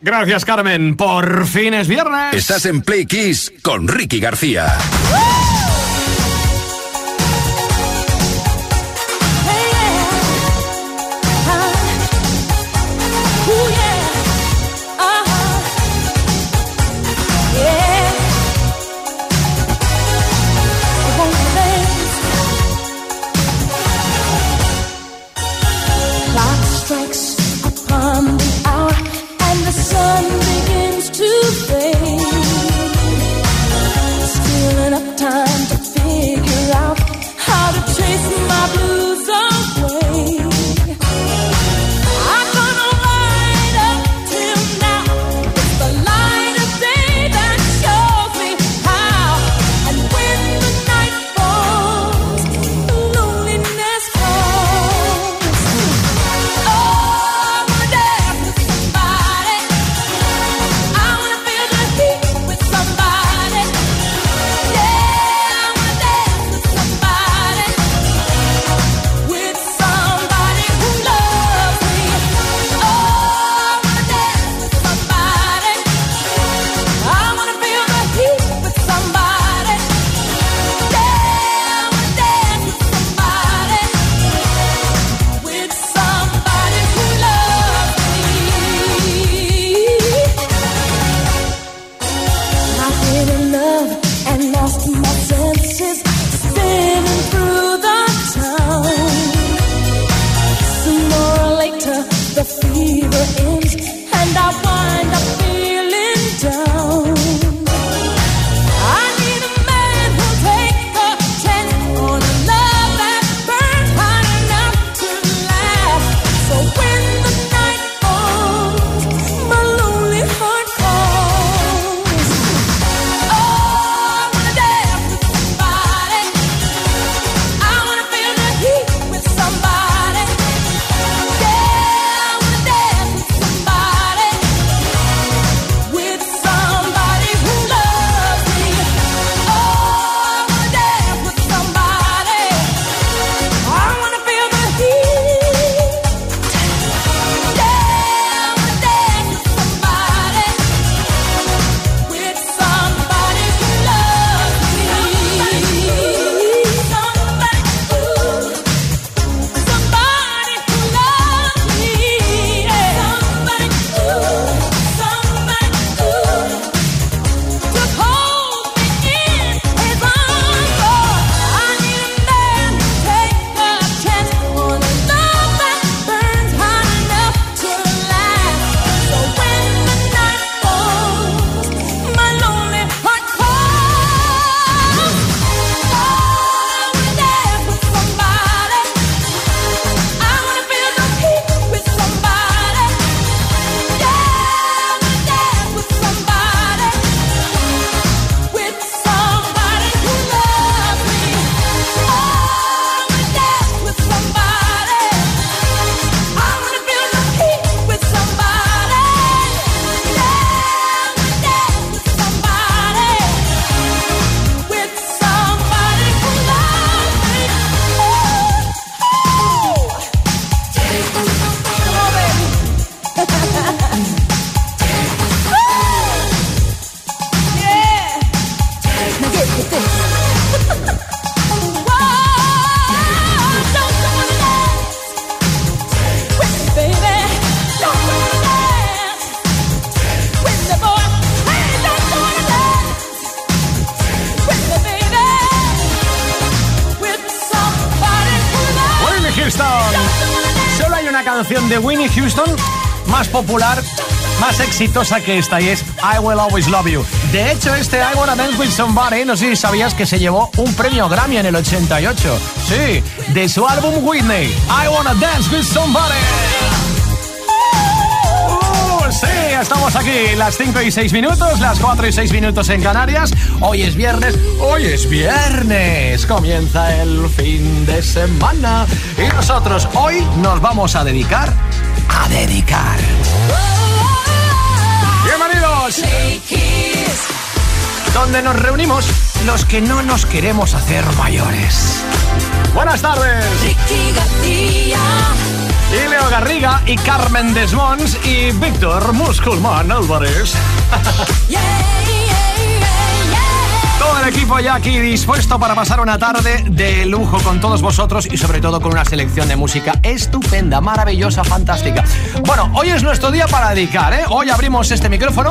Gracias, Carmen. Por fin es viernes. Estás en Play Kiss con Ricky García. De exitosa que esta y es I Will Always Love You. De hecho, este I Wanna Dance With Somebody, no sé si sabías que se llevó un premio Grammy en el 88. Sí, de su álbum Whitney, I Wanna Dance With Somebody. Uh, sí, estamos aquí, las 5 y 6 minutos, las 4 y 6 minutos en Canarias. Hoy es viernes, hoy es viernes. Comienza el fin de semana. Y nosotros hoy nos vamos a dedicar a dedicar. Donde nos reunimos los que no nos queremos hacer mayores. Buenas tardes. y Leo Garriga y Carmen Desmons y Víctor Musculman Álvarez. Todo el equipo ya aquí dispuesto para pasar una tarde de lujo con todos vosotros y sobre todo con una selección de música estupenda, maravillosa, fantástica. Bueno, hoy es nuestro día para dedicar, ¿eh? Hoy abrimos este micrófono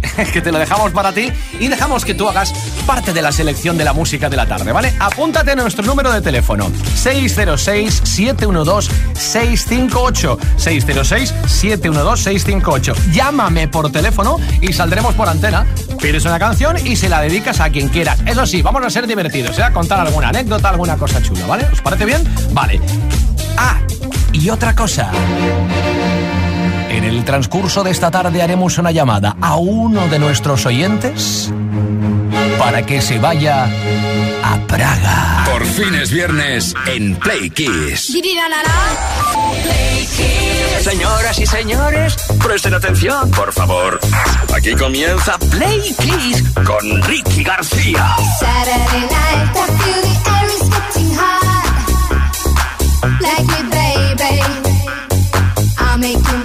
que te lo dejamos para ti y dejamos que tú hagas parte de la selección de la música de la tarde, ¿vale? Apúntate a nuestro número de teléfono 606-712-658 606-712-658 Llámame por teléfono y saldremos por antena Pides una canción y se la dedicas a quien quieras Eso sí, vamos a ser divertidos, ¿eh? A contar alguna anécdota, alguna cosa chula, ¿vale? ¿Os parece bien? Vale Ah, y otra cosa en el transcurso de esta tarde haremos una llamada a uno de nuestros oyentes para que se vaya a Praga. Por fin es viernes en Play Kiss. Señoras y señores, presten atención, por favor. Aquí comienza Play Kiss con Ricky García. Saturday night, I feel the air is getting hot. Like me, baby. I'll make you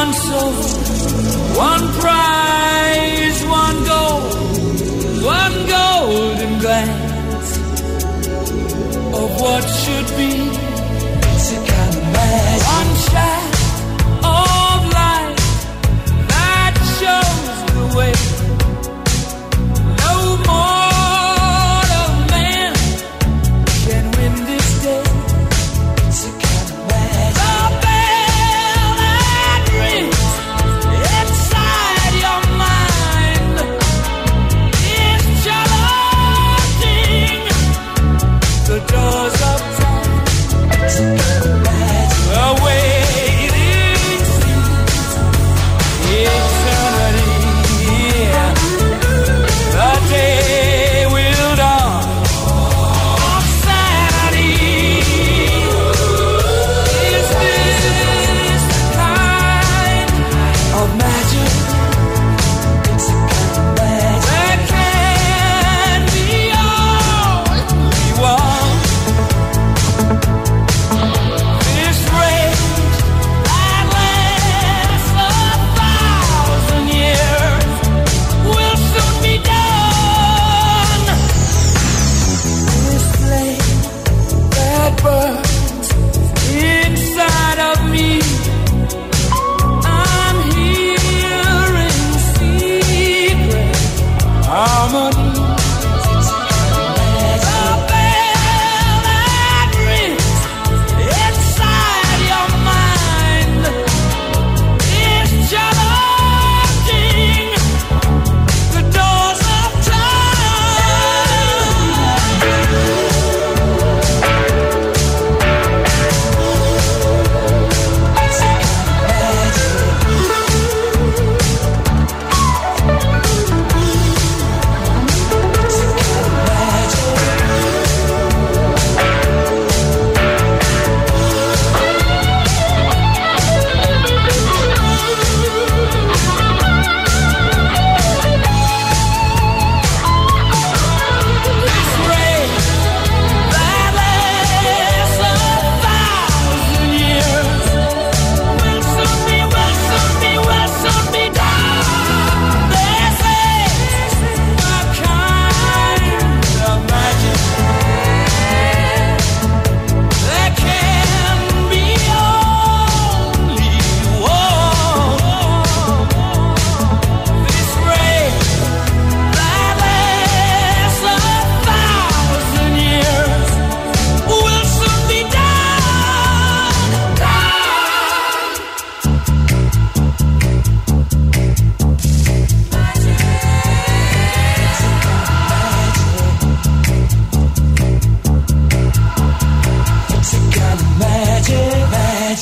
one soul, one prize, one goal, one golden glance of what should be.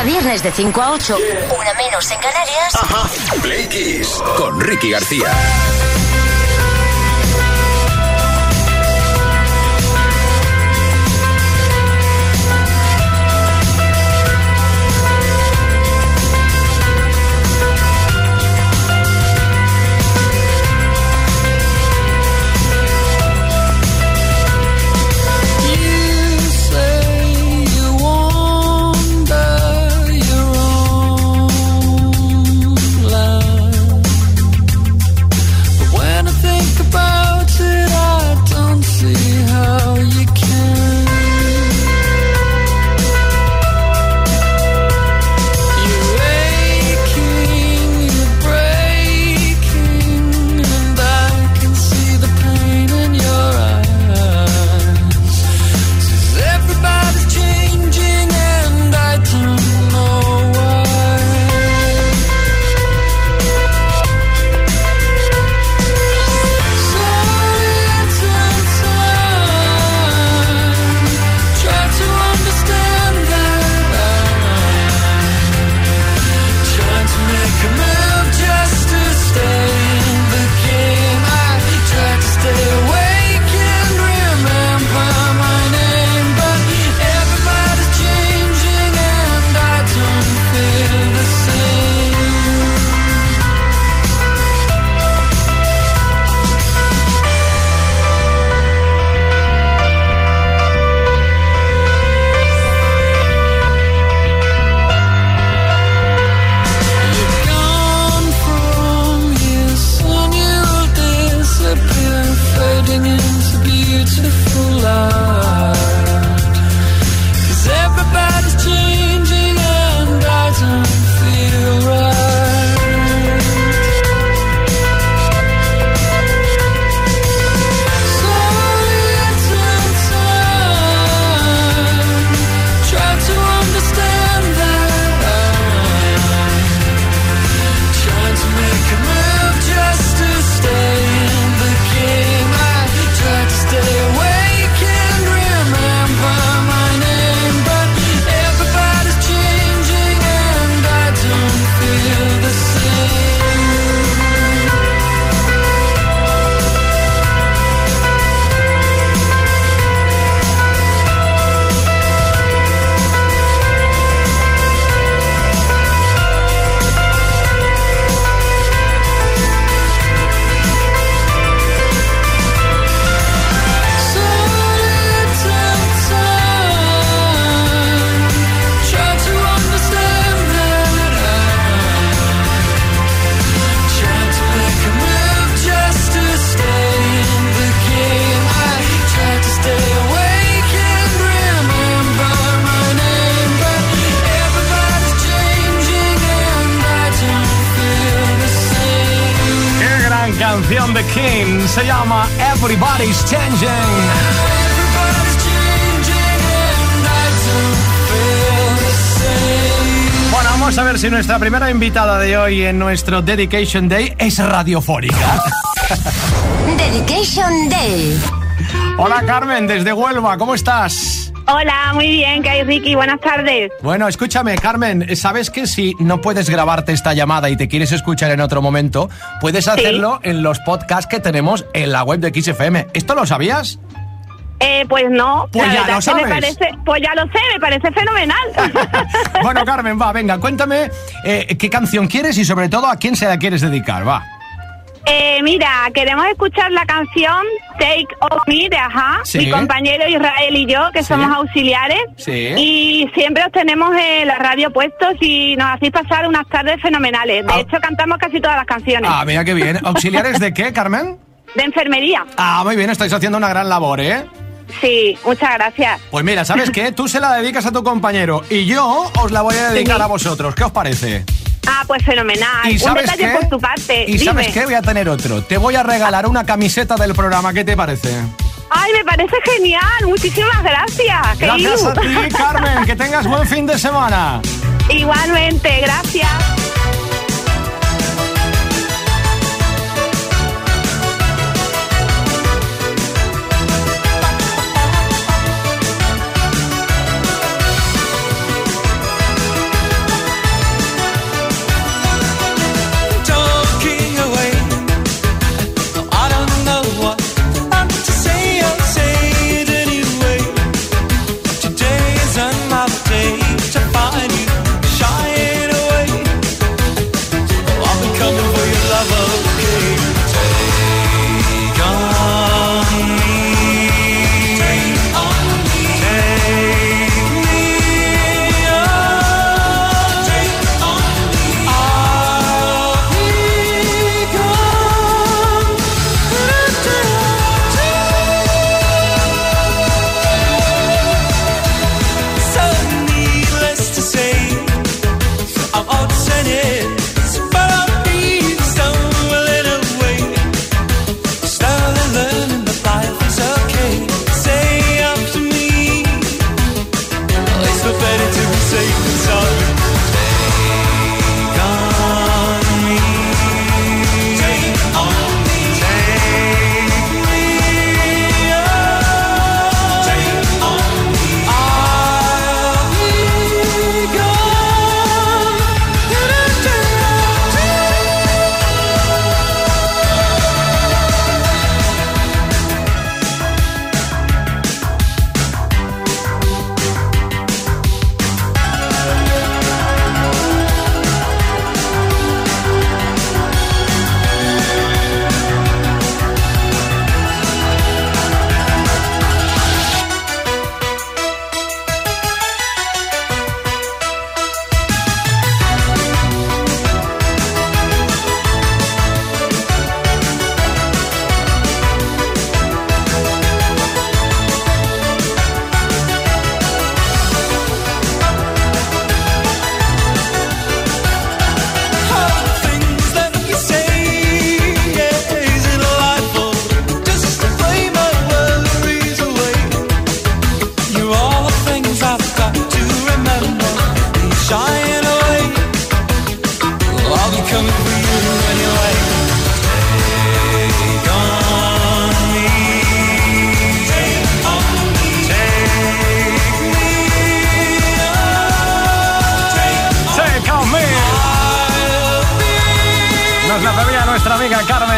A viernes de 5 a 8, una menos en Canarias. Ajá. Play Kiss con Ricky García. Si nuestra primera invitada de hoy en nuestro Dedication Day es radiofónica. Dedication Day. Hola Carmen, desde Huelva, ¿cómo estás? Hola, muy bien, ¿qué hay Ricky? Buenas tardes. Bueno, escúchame, Carmen, ¿sabes que si no puedes grabarte esta llamada y te quieres escuchar en otro momento, puedes hacerlo en los podcasts que tenemos en la web de XFM? ¿Esto lo sabías? Eh, pues no. Pues ya lo sabes. pues ya lo sé, me parece fenomenal. bueno, Carmen, va, venga, cuéntame eh, qué canción quieres y sobre todo a quién se la quieres dedicar, va. Eh, mira, queremos escuchar la canción Take On Me de Ajá, Sí. mi compañero Israel y yo, que Sí. somos auxiliares. Sí. Y siempre os tenemos en la radio puestos y nos hacéis pasar unas tardes fenomenales. De Ah. hecho, cantamos casi todas las canciones. Ah, mira qué bien. ¿Auxiliares de qué, Carmen? De enfermería. Ah, muy bien, estáis haciendo una gran labor, ¿eh? Sí, muchas gracias. Pues mira, ¿sabes qué? Tú se la dedicas a tu compañero y yo os la voy a dedicar Sí. a vosotros. ¿Qué os parece? Ah, pues fenomenal. ¿Y Un sabes detalle qué? por tu parte. ¿Y sabes qué? Voy a tener otro. Te voy a regalar una camiseta del programa. ¿Qué te parece? Ay, me parece genial. Muchísimas gracias. Gracias a ti, Carmen. Que tengas buen fin de semana. Igualmente, gracias.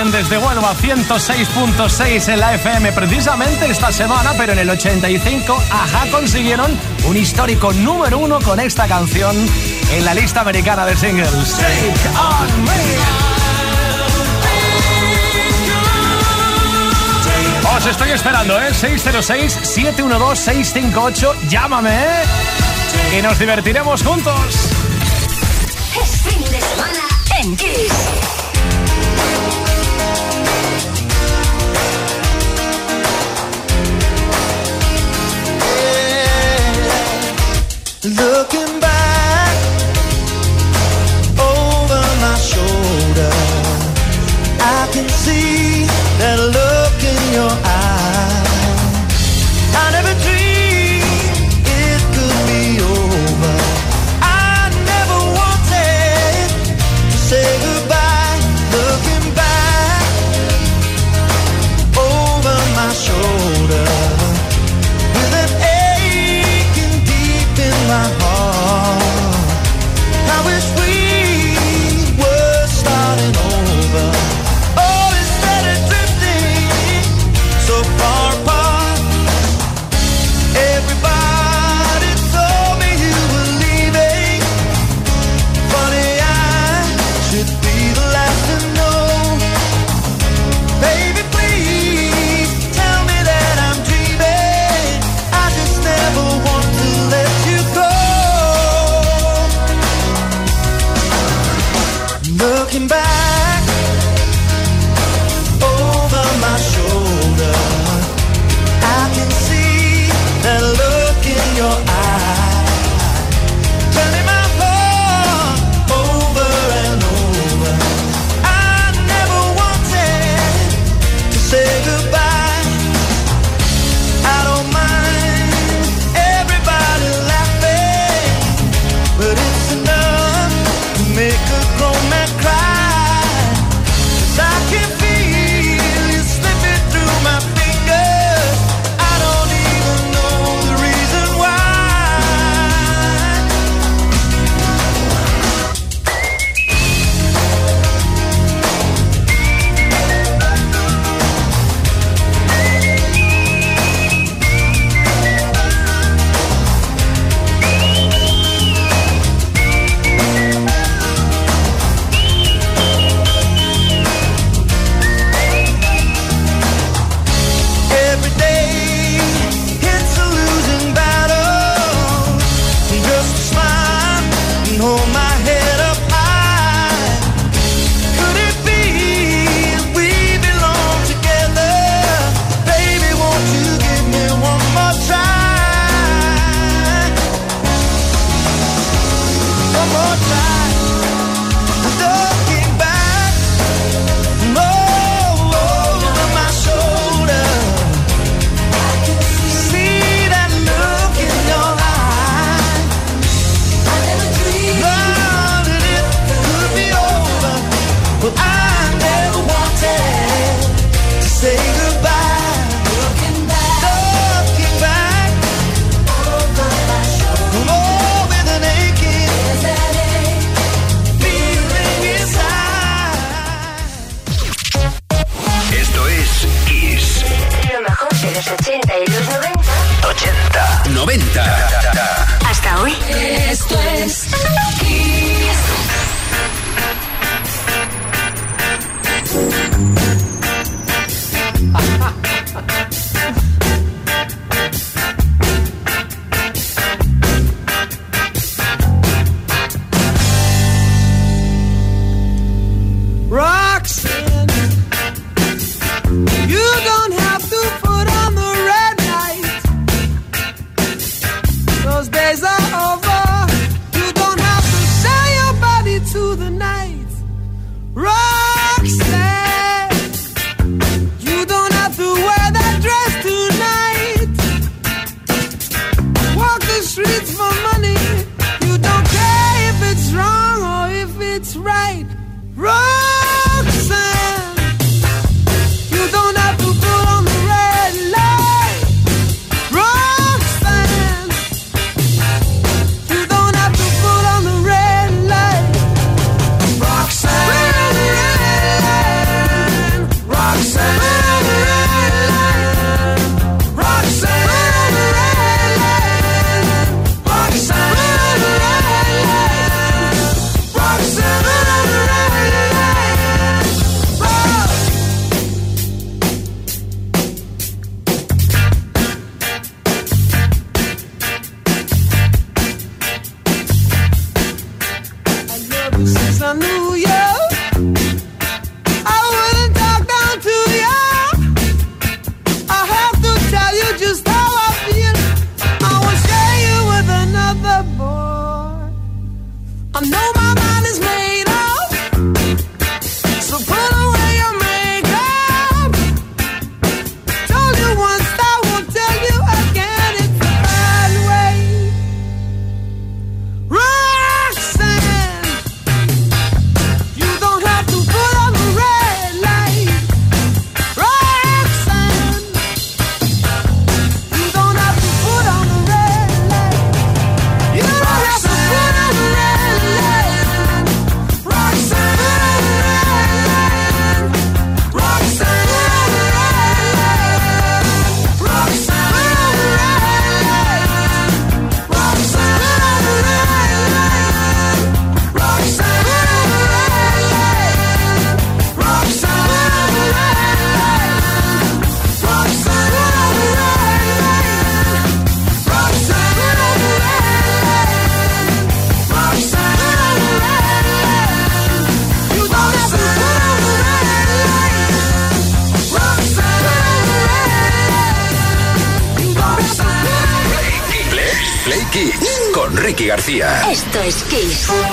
Carmen desde Huelva 106.6 en la FM precisamente esta semana, pero en el 85 Ajá consiguieron un histórico número uno con esta canción en la lista americana de singles. Take on me. Os estoy esperando, ¿eh? 606-712-658. Llámame, ¿eh? Y nos divertiremos juntos. Es fin de semana en Kiss. Looking back over my shoulder, I can see that look in your eye. I never dreamed Esto es Kiss.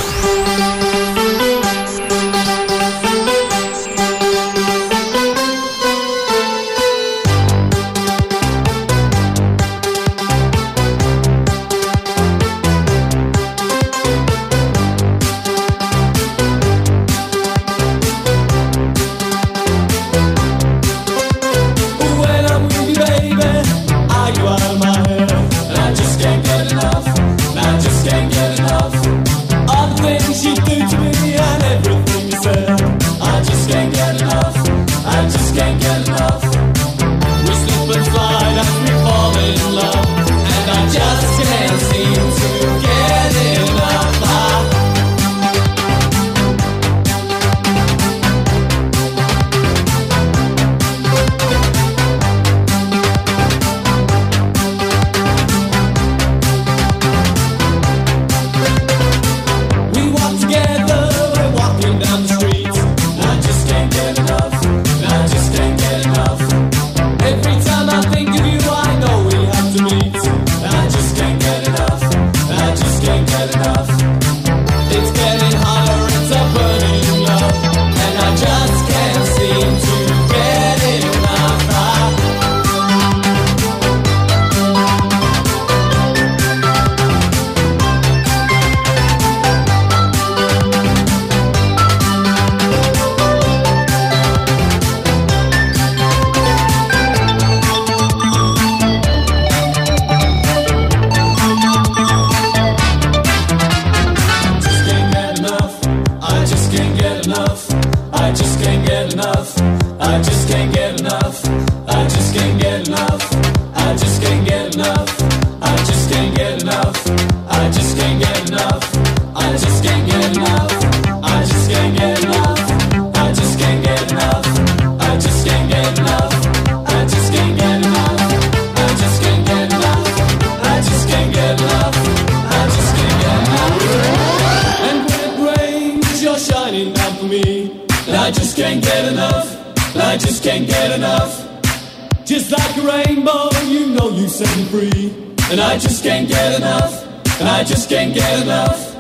Just like a rainbow, you know you set me free. And I just can't get enough, and I just can't get enough.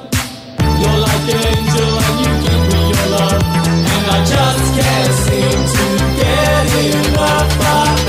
You're like an angel and you give me your love. And I just can't seem to get enough. of.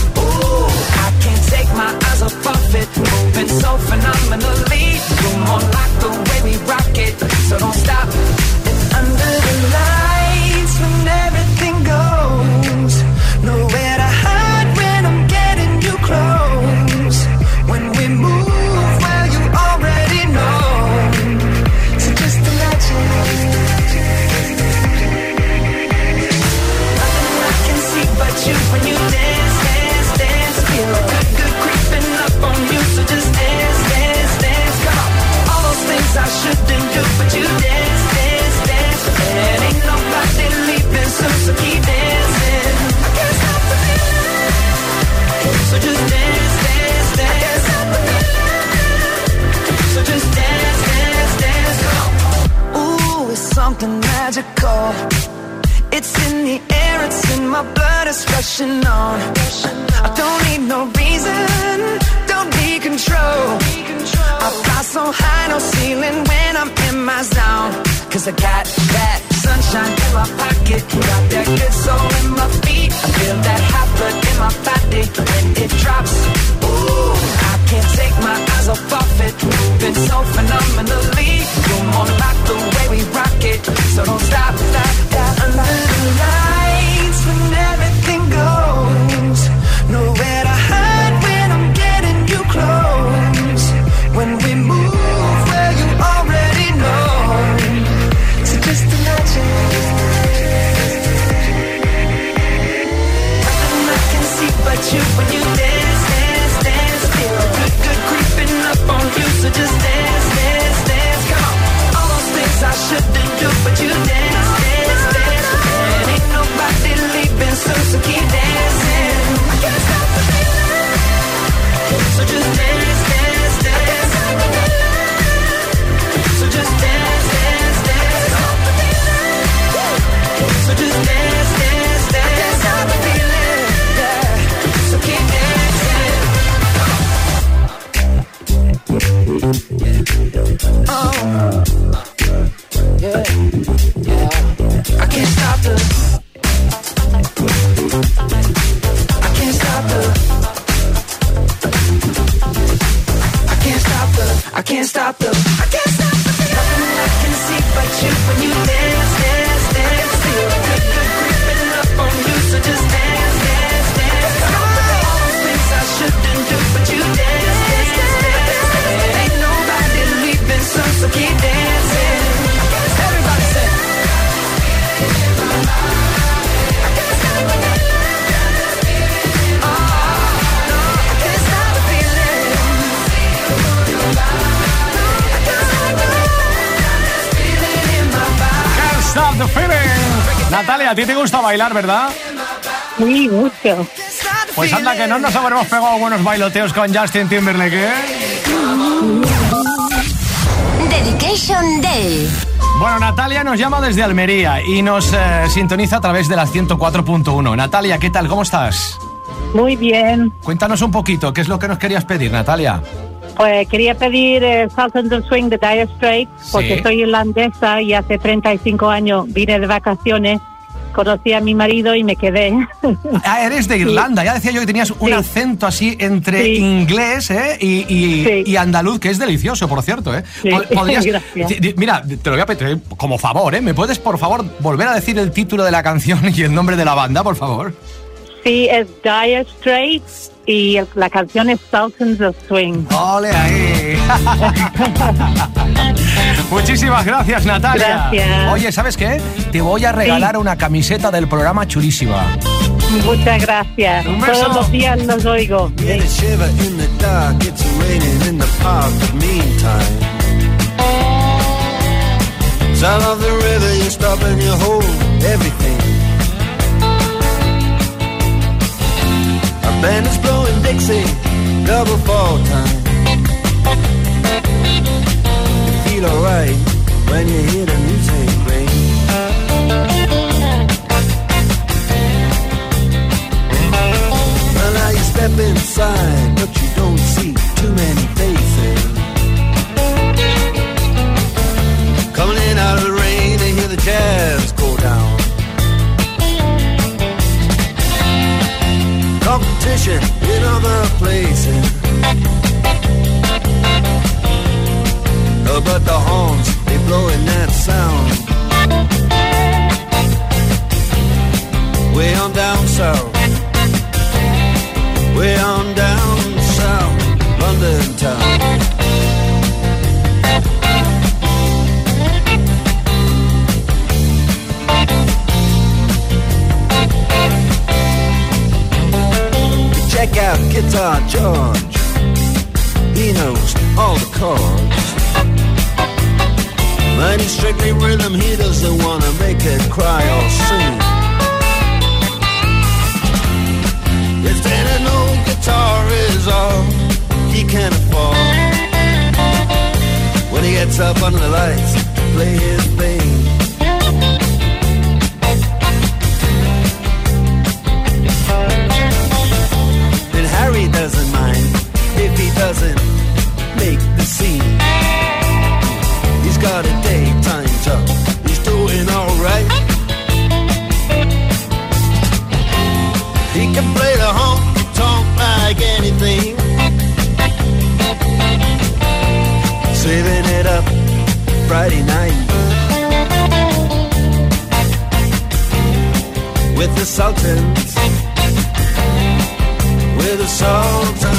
a prophet, moving so phenomenal. ¿verdad? Muy mucho. Pues anda, que no nos habremos pegado buenos bailoteos con Justin Timberlake. ¿eh? Dedication Day. Bueno, Natalia nos llama desde Almería y nos eh, sintoniza a través de las 104.1. Natalia, ¿qué tal? ¿Cómo estás? Muy bien. Cuéntanos un poquito, ¿qué es lo que nos querías pedir, Natalia? Pues quería pedir eh, South and Swing de Dire Straits, porque soy irlandesa y hace 35 años vine de vacaciones conocí a mi marido y me quedé. Ah, eres de Irlanda. Ya decía yo que tenías un Sí. acento así entre Sí. inglés ¿eh? y, y- Sí. y andaluz, que es delicioso, por cierto. ¿eh? Podrías- Mira, te lo voy a pedir como favor. ¿eh? ¿Me puedes, por favor, volver a decir el título de la canción y el nombre de la banda, por favor? Sí, es Dire Straits y la canción es and the Swing. ¡Ole ahí! Muchísimas gracias, Natalia. Gracias. Oye, ¿sabes qué? Te voy a regalar una camiseta del programa chulísima. Muchas gracias. Un beso. Todos los días los oigo. Sound of the river, you stop and you hold everything. A band is blowing Dixie, double fall time. Feel alright when you hear the music ring. Well, now you step inside, but you don't see too many faces. Coming in out of the the Sultans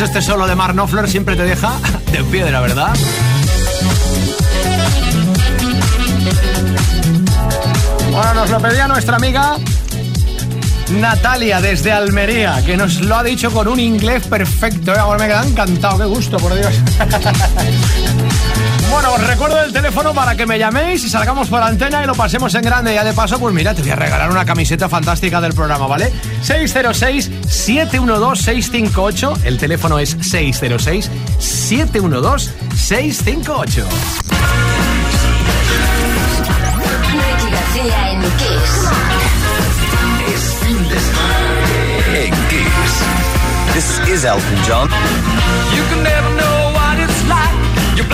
este solo de Mark Knopfler siempre te deja de piedra, ¿verdad? Bueno, nos lo pedía nuestra amiga Natalia desde Almería, que nos lo ha dicho con un inglés perfecto. ¿eh? Ahora me queda encantado, qué gusto, por Dios. Bueno, os recuerdo el teléfono para que me llaméis y salgamos por antena y lo pasemos en grande. Ya de paso, pues mira, te voy a regalar una camiseta fantástica del programa, ¿vale? 606-712-658. El teléfono es 606-712-658. Ricky García en Kiss. En Kiss. This is Elton John. You can never know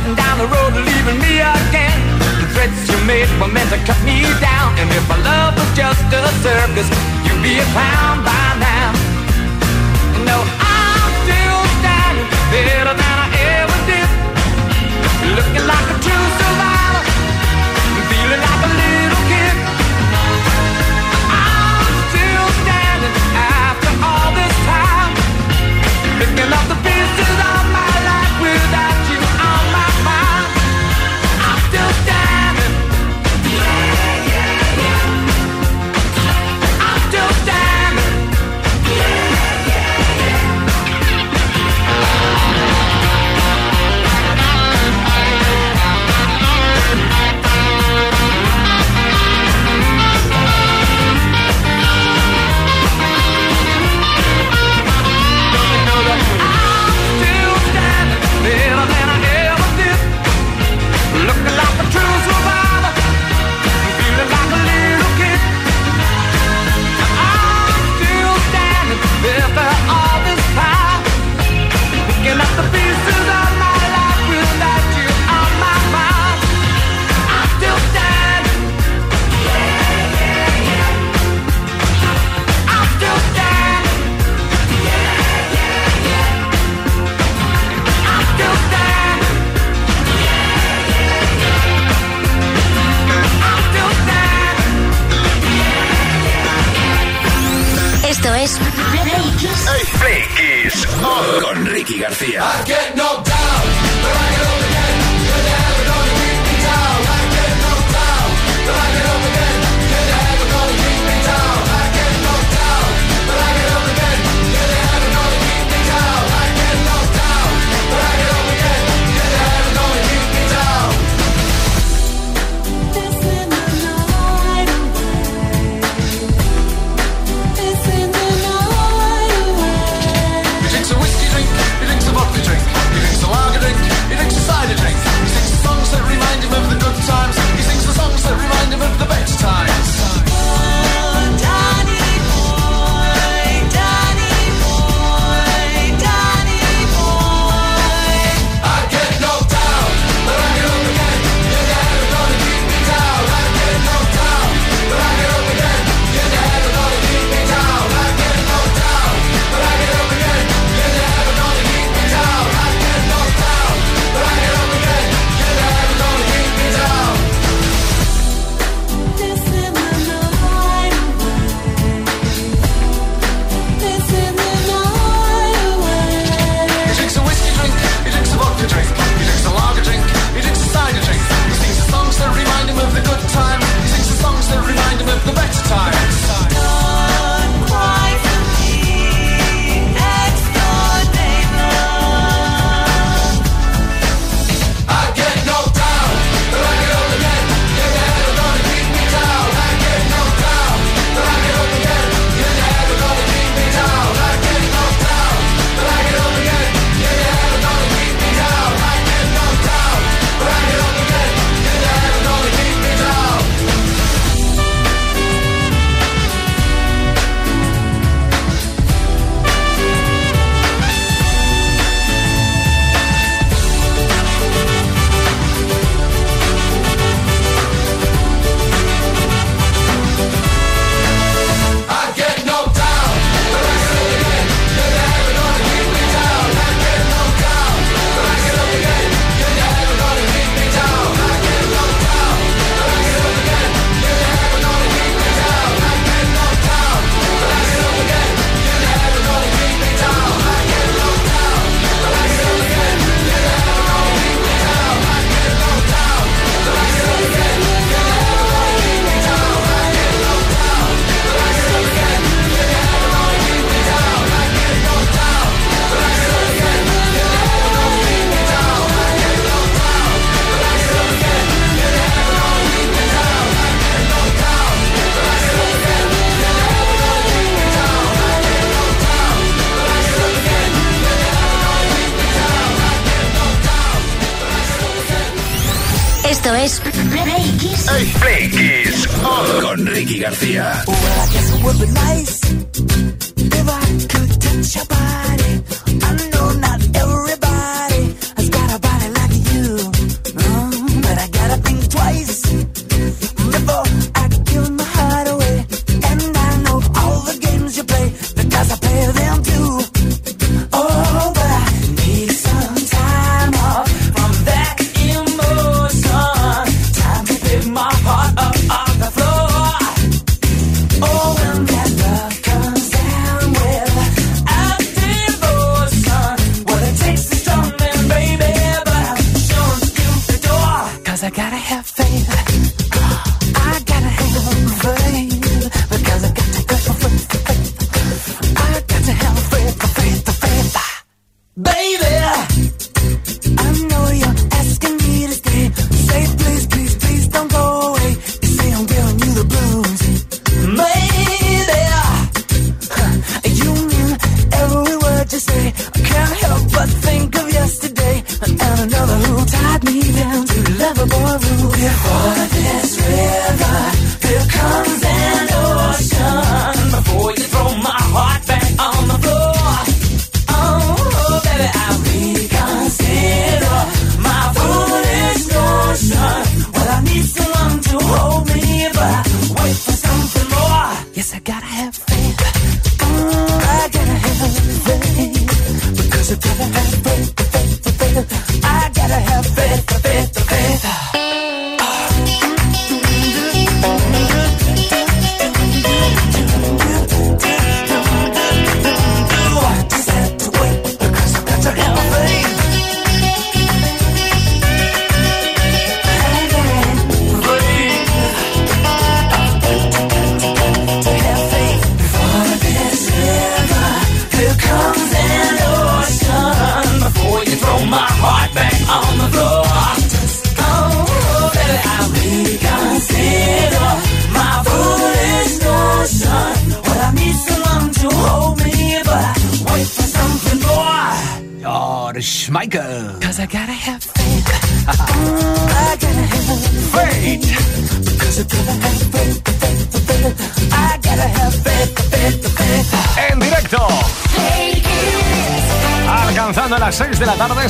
Starting down the road and leaving me again. The threats you made were meant to cut me down. And if our love was just a circus, you'd be a clown by now. No, I'm still standing better than I ever did. Looking like a true survivor, feeling like a little kid. I'm still standing after all this time. Picking up the Con Ricky García. Es Play Kiss. Con Ricky García. I guess it would be nice if I could touch your body.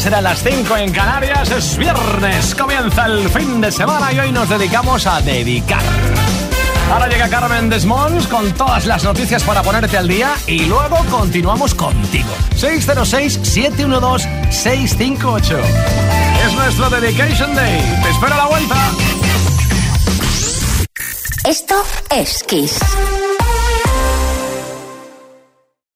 serán las 5 en Canarias. Es viernes, comienza el fin de semana y hoy nos dedicamos a dedicar. Ahora llega Carmen Desmonds con todas las noticias para ponerte al día y luego continuamos contigo. 606-712-658. Es nuestro Dedication Day. Te espero a la vuelta. Esto es Kiss.